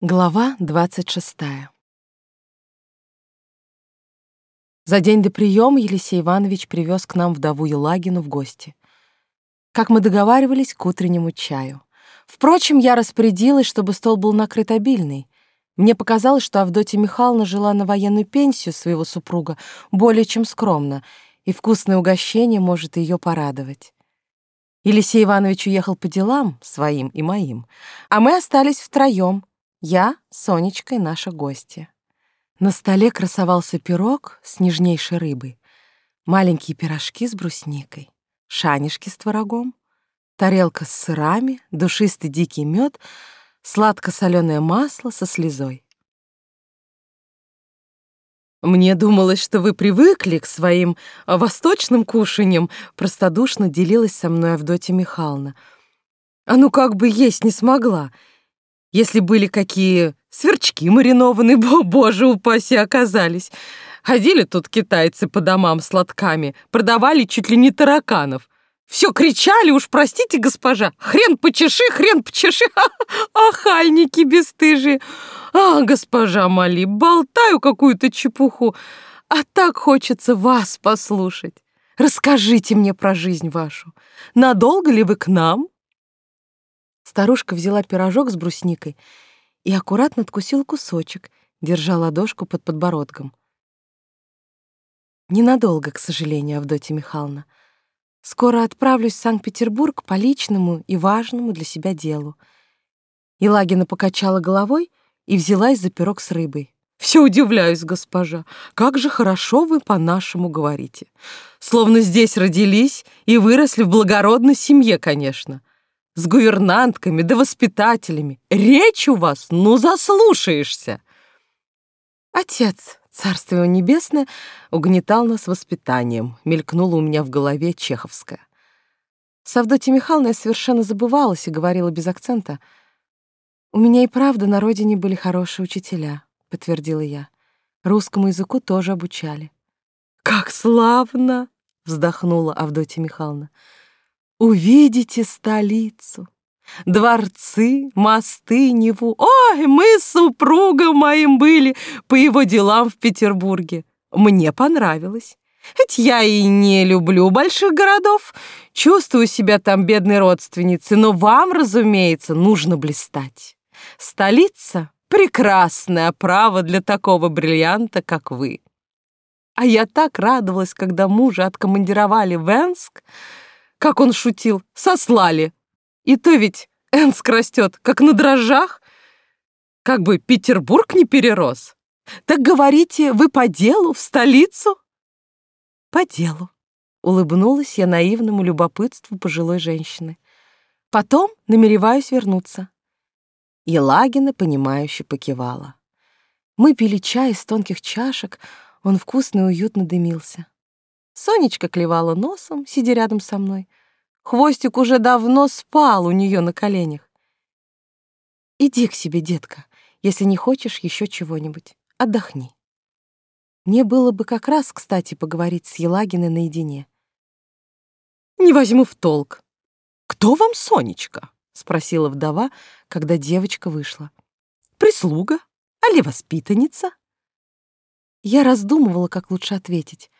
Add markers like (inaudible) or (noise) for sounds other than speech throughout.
Глава двадцать шестая. За день до приема Елисей Иванович привез к нам вдову Елагину в гости. Как мы договаривались, к утреннему чаю. Впрочем, я распорядилась, чтобы стол был накрыт обильный. Мне показалось, что Авдотья Михайловна жила на военную пенсию своего супруга более чем скромно, и вкусное угощение может ее порадовать. Елисей Иванович уехал по делам своим и моим, а мы остались втроем — я, Сонечка и наша гостья. На столе красовался пирог с нежнейшей рыбой, маленькие пирожки с брусникой, шанишки с творогом, тарелка с сырами, душистый дикий мед, сладко-соленое масло со слезой. «Мне думалось, что вы привыкли к своим восточным кушаньям», простодушно делилась со мной Авдотья Михайловна. «А ну как бы есть не смогла. Если были какие сверчки маринованные, (laughs) бо боже упаси, оказались. Ходили тут китайцы по домам с лотками, продавали чуть ли не тараканов. Все кричали, уж простите, госпожа, хрен почеши, хрен почеши, (laughs) ахальники бесстыжие. А, госпожа Мали, болтаю какую-то чепуху, а так хочется вас послушать. Расскажите мне про жизнь вашу. Надолго ли вы к нам? Старушка взяла пирожок с брусникой и аккуратно откусила кусочек, держа ладошку под подбородком. Ненадолго, к сожалению, Авдотья Михайловна. Скоро отправлюсь в Санкт-Петербург по личному и важному для себя делу. Елагина покачала головой и взялась за пирог с рыбой. Все удивляюсь, госпожа, как же хорошо вы по-нашему говорите. Словно здесь родились и выросли в благородной семье, конечно с гувернантками да воспитателями. Речь у вас, ну, заслушаешься. Отец, царство его небесное, угнетал нас воспитанием, мелькнуло у меня в голове чеховская. С я совершенно забывалась и говорила без акцента. «У меня и правда на родине были хорошие учителя», — подтвердила я. «Русскому языку тоже обучали». «Как славно!» — вздохнула Авдотья Михайловна. Увидите столицу, дворцы, мосты, Неву. Ой, мы с супругом моим были по его делам в Петербурге. Мне понравилось. Ведь я и не люблю больших городов, чувствую себя там бедной родственницей, но вам, разумеется, нужно блистать. Столица — прекрасное право для такого бриллианта, как вы. А я так радовалась, когда мужа откомандировали в Энск, как он шутил, сослали. И то ведь Энск растет, как на дрожжах. Как бы Петербург не перерос. Так говорите, вы по делу, в столицу? По делу. Улыбнулась я наивному любопытству пожилой женщины. Потом намереваюсь вернуться. Елагина, понимающе покивала. Мы пили чай из тонких чашек, он вкусно и уютно дымился. Сонечка клевала носом, сидя рядом со мной. Хвостик уже давно спал у нее на коленях. Иди к себе, детка, если не хочешь еще чего-нибудь. Отдохни. Мне было бы как раз, кстати, поговорить с Елагиной наедине. Не возьму в толк. Кто вам Сонечка? спросила вдова, когда девочка вышла. Прислуга? Али воспитанница? Я раздумывала, как лучше ответить.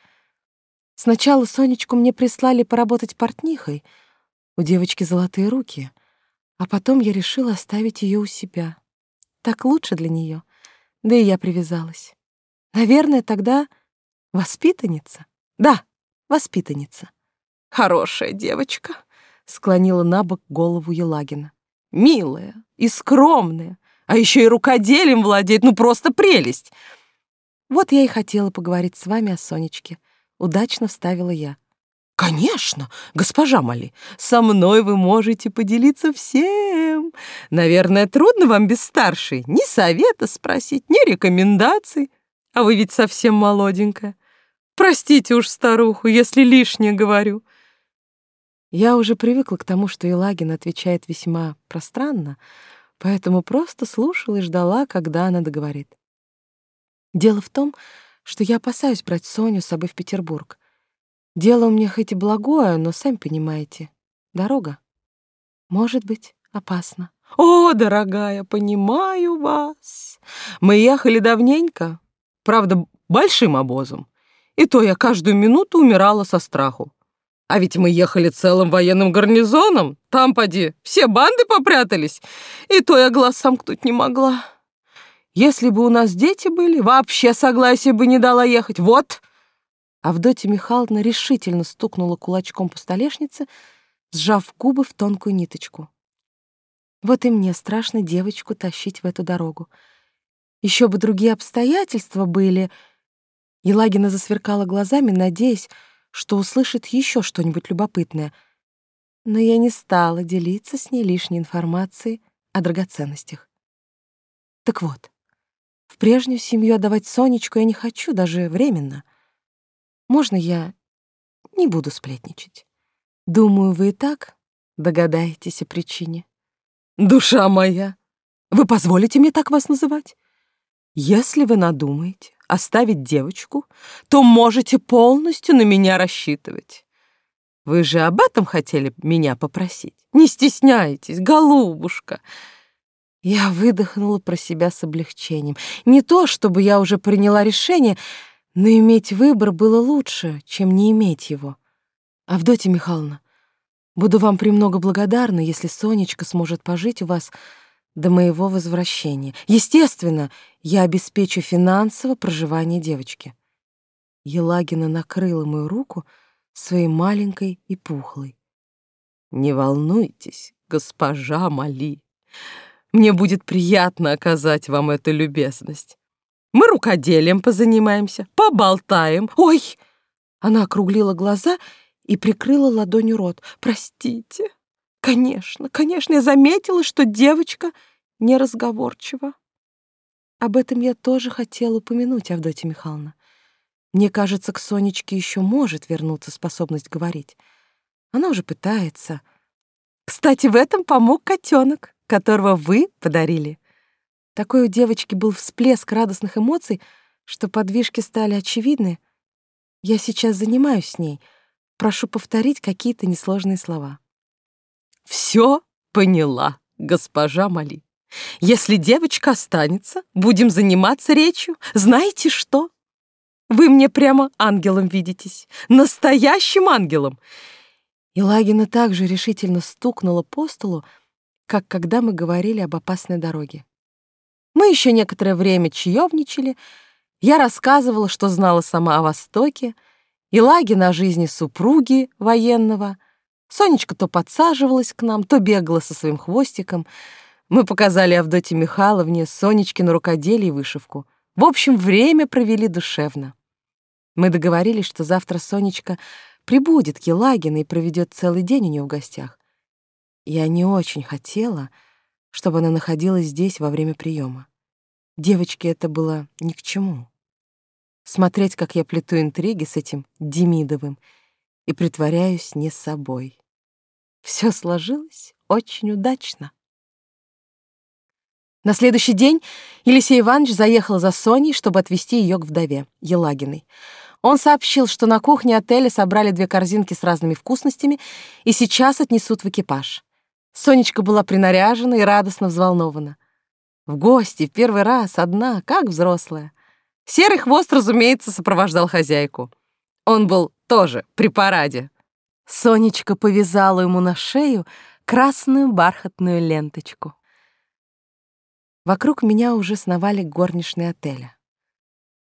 Сначала Сонечку мне прислали поработать портнихой. У девочки золотые руки. А потом я решила оставить ее у себя. Так лучше для нее. Да и я привязалась. Наверное, тогда воспитанница. Да, воспитанница. Хорошая девочка, склонила на бок голову Елагина. Милая и скромная, а еще и рукоделием владеет, ну просто прелесть. Вот я и хотела поговорить с вами о Сонечке. Удачно вставила я. Конечно, госпожа Мали, со мной вы можете поделиться всем. Наверное, трудно вам без старшей ни совета спросить, ни рекомендаций. А вы ведь совсем молоденькая. Простите уж старуху, если лишнее говорю. Я уже привыкла к тому, что Елагин отвечает весьма пространно, поэтому просто слушала и ждала, когда она договорит. Дело в том, что что я опасаюсь брать Соню с собой в Петербург. Дело у меня хоть и благое, но, сами понимаете, дорога. Может быть, опасно. О, дорогая, понимаю вас. Мы ехали давненько, правда, большим обозом. И то я каждую минуту умирала со страху. А ведь мы ехали целым военным гарнизоном. Там, поди, все банды попрятались. И то я глаз сомкнуть не могла. Если бы у нас дети были, вообще согласия бы не дала ехать. Вот!» Авдотья Михайловна решительно стукнула кулачком по столешнице, сжав губы в тонкую ниточку. Вот и мне страшно девочку тащить в эту дорогу. Еще бы другие обстоятельства были. Елагина засверкала глазами, надеясь, что услышит еще что-нибудь любопытное. Но я не стала делиться с ней лишней информацией о драгоценностях. Так вот, в прежнюю семью отдавать Сонечку я не хочу, даже временно. Можно я не буду сплетничать? Думаю, вы и так догадаетесь о причине. Душа моя, вы позволите мне так вас называть? Если вы надумаете оставить девочку, то можете полностью на меня рассчитывать. Вы же об этом хотели меня попросить. Не стесняйтесь, голубушка. Я выдохнула про себя с облегчением. Не то, чтобы я уже приняла решение, но иметь выбор было лучше, чем не иметь его. Авдотья Михайловна, Буду вам премного благодарна, если Сонечка сможет пожить у вас до моего возвращения. Естественно, я обеспечу финансово проживание девочки. Елагина накрыла мою руку своей маленькой и пухлой. Не волнуйтесь, госпожа Мали. Мне будет приятно оказать вам эту любезность. Мы рукоделием позанимаемся, поболтаем. Ой! Она округлила глаза и прикрыла ладонью рот. «Простите. Конечно, конечно, я заметила, что девочка неразговорчива. Об этом я тоже хотела упомянуть, Авдотья Михайловна. Мне кажется, к Сонечке еще может вернуться способность говорить. Она уже пытается. Кстати, в этом помог котенок, которого вы подарили. Такой у девочки был всплеск радостных эмоций, что подвижки стали очевидны. Я сейчас занимаюсь с ней — Прошу повторить какие-то несложные слова. Все поняла, госпожа Мали. Если девочка останется, будем заниматься речью. Знаете что? Вы мне прямо ангелом видитесь. Настоящим ангелом. И Лагина также решительно стукнула по столу, как когда мы говорили об опасной дороге. Мы еще некоторое время чаевничали. Я рассказывала, что знала сама о Востоке, и лаги о жизни супруги военного. Сонечка то подсаживалась к нам, то бегала со своим хвостиком. Мы показали Авдоте Михайловне Сонечкину рукоделие и вышивку. В общем, время провели душевно. Мы договорились, что завтра Сонечка прибудет к Елагиной и проведет целый день у нее в гостях. Я не очень хотела, чтобы она находилась здесь во время приема. Девочке это было ни к чему смотреть, как я плету интриги с этим Демидовым и притворяюсь не собой. Все сложилось очень удачно. На следующий день Елисей Иванович заехал за Соней, чтобы отвезти ее к вдове, Елагиной. Он сообщил, что на кухне отеля собрали две корзинки с разными вкусностями и сейчас отнесут в экипаж. Сонечка была принаряжена и радостно взволнована. В гости в первый раз одна, как взрослая. Серый хвост, разумеется, сопровождал хозяйку. Он был тоже при параде. Сонечка повязала ему на шею красную бархатную ленточку. Вокруг меня уже сновали горничные отеля.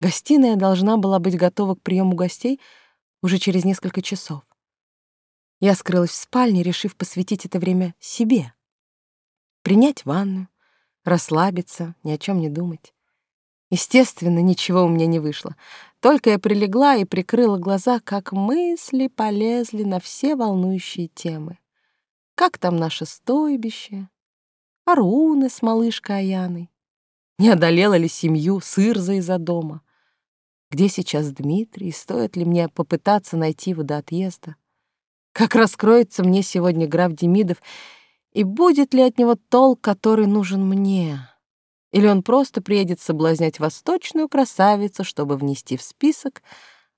Гостиная должна была быть готова к приему гостей уже через несколько часов. Я скрылась в спальне, решив посвятить это время себе. Принять ванну, расслабиться, ни о чем не думать. Естественно, ничего у меня не вышло. Только я прилегла и прикрыла глаза, как мысли полезли на все волнующие темы. Как там наше стойбище? Аруны с малышкой Аяной? Не одолела ли семью Сырза из-за дома? Где сейчас Дмитрий? Стоит ли мне попытаться найти его до отъезда? Как раскроется мне сегодня граф Демидов, и будет ли от него толк, который нужен мне?» Или он просто приедет соблазнять восточную красавицу, чтобы внести в список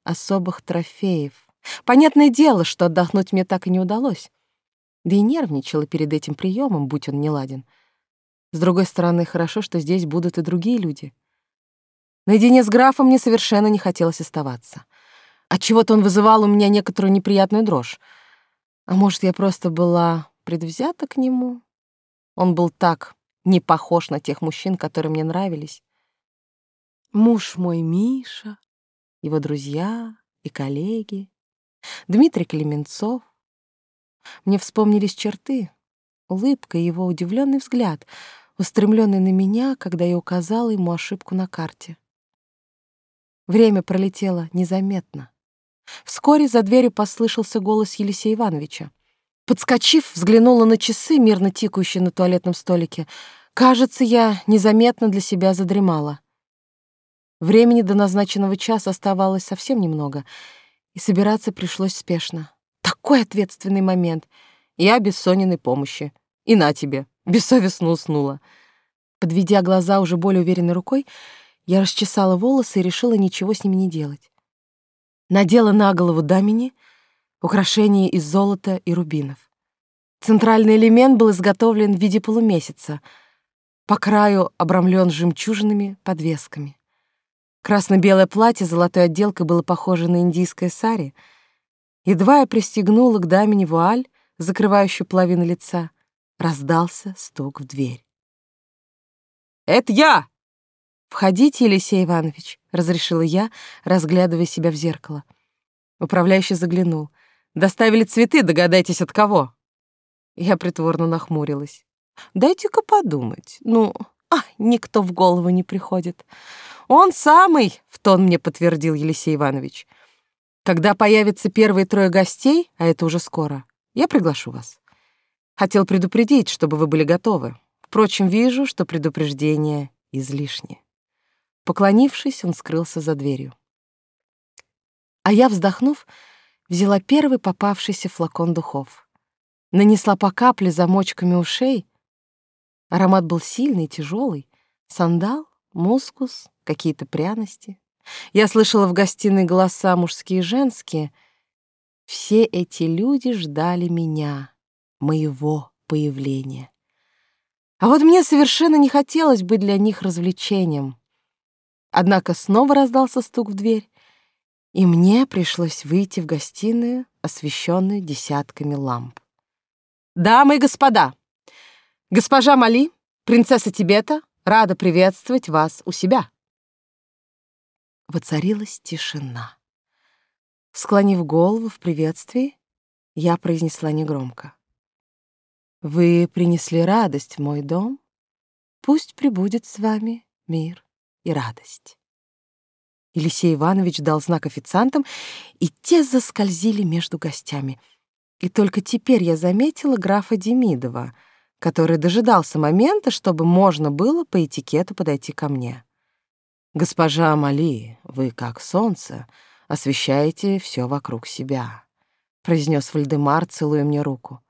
особых трофеев. Понятное дело, что отдохнуть мне так и не удалось. Да и нервничала перед этим приемом, будь он не ладен. С другой стороны, хорошо, что здесь будут и другие люди. Наедине с графом мне совершенно не хотелось оставаться. Отчего-то он вызывал у меня некоторую неприятную дрожь. А может, я просто была предвзята к нему? Он был так не похож на тех мужчин, которые мне нравились. Муж мой Миша, его друзья и коллеги, Дмитрий Клеменцов. Мне вспомнились черты, улыбка и его удивленный взгляд, устремленный на меня, когда я указала ему ошибку на карте. Время пролетело незаметно. Вскоре за дверью послышался голос Елисея Ивановича. Подскочив, взглянула на часы, мирно тикающие на туалетном столике. Кажется, я незаметно для себя задремала. Времени до назначенного часа оставалось совсем немного, и собираться пришлось спешно. Такой ответственный момент. Я без Сониной помощи. И на тебе, бессовестно уснула. Подведя глаза уже более уверенной рукой, я расчесала волосы и решила ничего с ними не делать. Надела на голову дамени украшения из золота и рубинов. Центральный элемент был изготовлен в виде полумесяца, по краю обрамлен жемчужными подвесками. Красно-белое платье с золотой отделкой было похоже на индийское сари. Едва я пристегнула к дамени вуаль, закрывающую половину лица, раздался стук в дверь. «Это я!» «Входите, Елисей Иванович», — разрешила я, разглядывая себя в зеркало. Управляющий заглянул. «Доставили цветы, догадайтесь, от кого?» Я притворно нахмурилась. «Дайте-ка подумать. Ну, а, никто в голову не приходит. Он самый, — в тон мне подтвердил Елисей Иванович. Когда появятся первые трое гостей, а это уже скоро, я приглашу вас. Хотел предупредить, чтобы вы были готовы. Впрочем, вижу, что предупреждение излишне. Поклонившись, он скрылся за дверью. А я, вздохнув, взяла первый попавшийся флакон духов. Нанесла по капле замочками ушей. Аромат был сильный, тяжелый. Сандал, мускус, какие-то пряности. Я слышала в гостиной голоса мужские и женские. Все эти люди ждали меня, моего появления. А вот мне совершенно не хотелось быть для них развлечением. Однако снова раздался стук в дверь, и мне пришлось выйти в гостиную, освещенную десятками ламп. «Дамы и господа! Госпожа Мали, принцесса Тибета, рада приветствовать вас у себя!» Воцарилась тишина. Склонив голову в приветствии, я произнесла негромко. «Вы принесли радость в мой дом. Пусть прибудет с вами мир и радость. Елисей Иванович дал знак официантам, и те заскользили между гостями. И только теперь я заметила графа Демидова, который дожидался момента, чтобы можно было по этикету подойти ко мне. «Госпожа Амали, вы, как солнце, освещаете все вокруг себя», — произнес Вальдемар, целуя мне руку.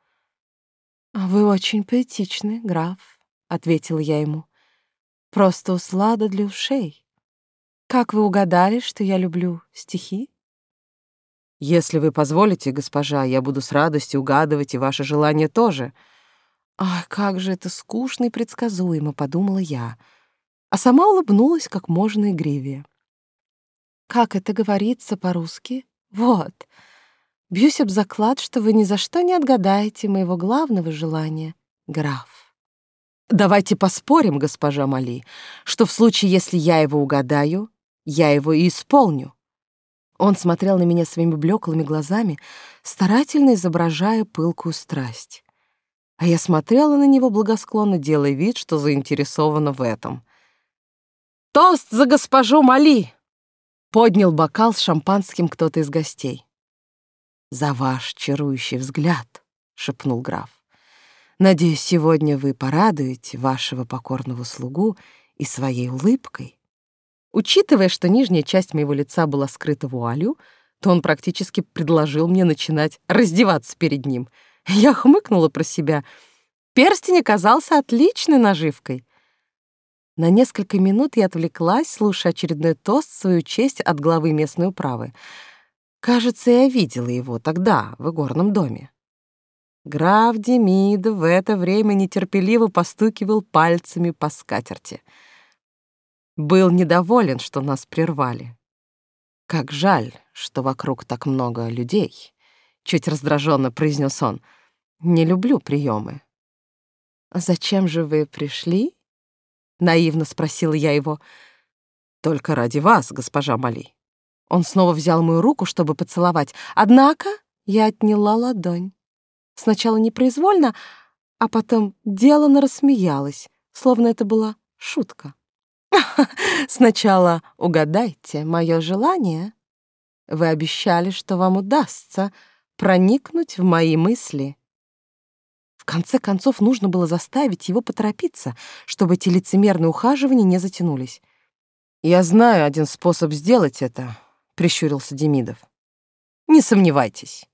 «Вы очень поэтичны, граф», — ответила я ему. Просто услада для ушей. Как вы угадали, что я люблю стихи? Если вы позволите, госпожа, я буду с радостью угадывать и ваши желания тоже. Ах, как же это скучно и предсказуемо, подумала я, а сама улыбнулась как можно игривее. Как это говорится по-русски? Вот. Бьюсь об заклад, что вы ни за что не отгадаете моего главного желания, граф. Давайте поспорим, госпожа Мали, что в случае, если я его угадаю, я его и исполню. Он смотрел на меня своими блеклыми глазами, старательно изображая пылкую страсть. А я смотрела на него благосклонно, делая вид, что заинтересована в этом. «Тост за госпожу Мали!» Поднял бокал с шампанским кто-то из гостей. «За ваш чарующий взгляд», — шепнул граф. Надеюсь, сегодня вы порадуете вашего покорного слугу и своей улыбкой. Учитывая, что нижняя часть моего лица была скрыта вуалью, то он практически предложил мне начинать раздеваться перед ним. Я хмыкнула про себя. Перстень оказался отличной наживкой. На несколько минут я отвлеклась, слушая очередной тост в свою честь от главы местной управы. Кажется, я видела его тогда, в игорном доме. Граф Демидов в это время нетерпеливо постукивал пальцами по скатерти. Был недоволен, что нас прервали. Как жаль, что вокруг так много людей, чуть раздраженно произнес он. Не люблю приемы. Зачем же вы пришли? наивно спросила я его. Только ради вас, госпожа Мали. Он снова взял мою руку, чтобы поцеловать. Однако я отняла ладонь. Сначала непроизвольно, а потом делано рассмеялась, словно это была шутка. (laughs) Сначала угадайте мое желание. Вы обещали, что вам удастся проникнуть в мои мысли. В конце концов, нужно было заставить его поторопиться, чтобы эти лицемерные ухаживания не затянулись. «Я знаю один способ сделать это», — прищурился Демидов. «Не сомневайтесь».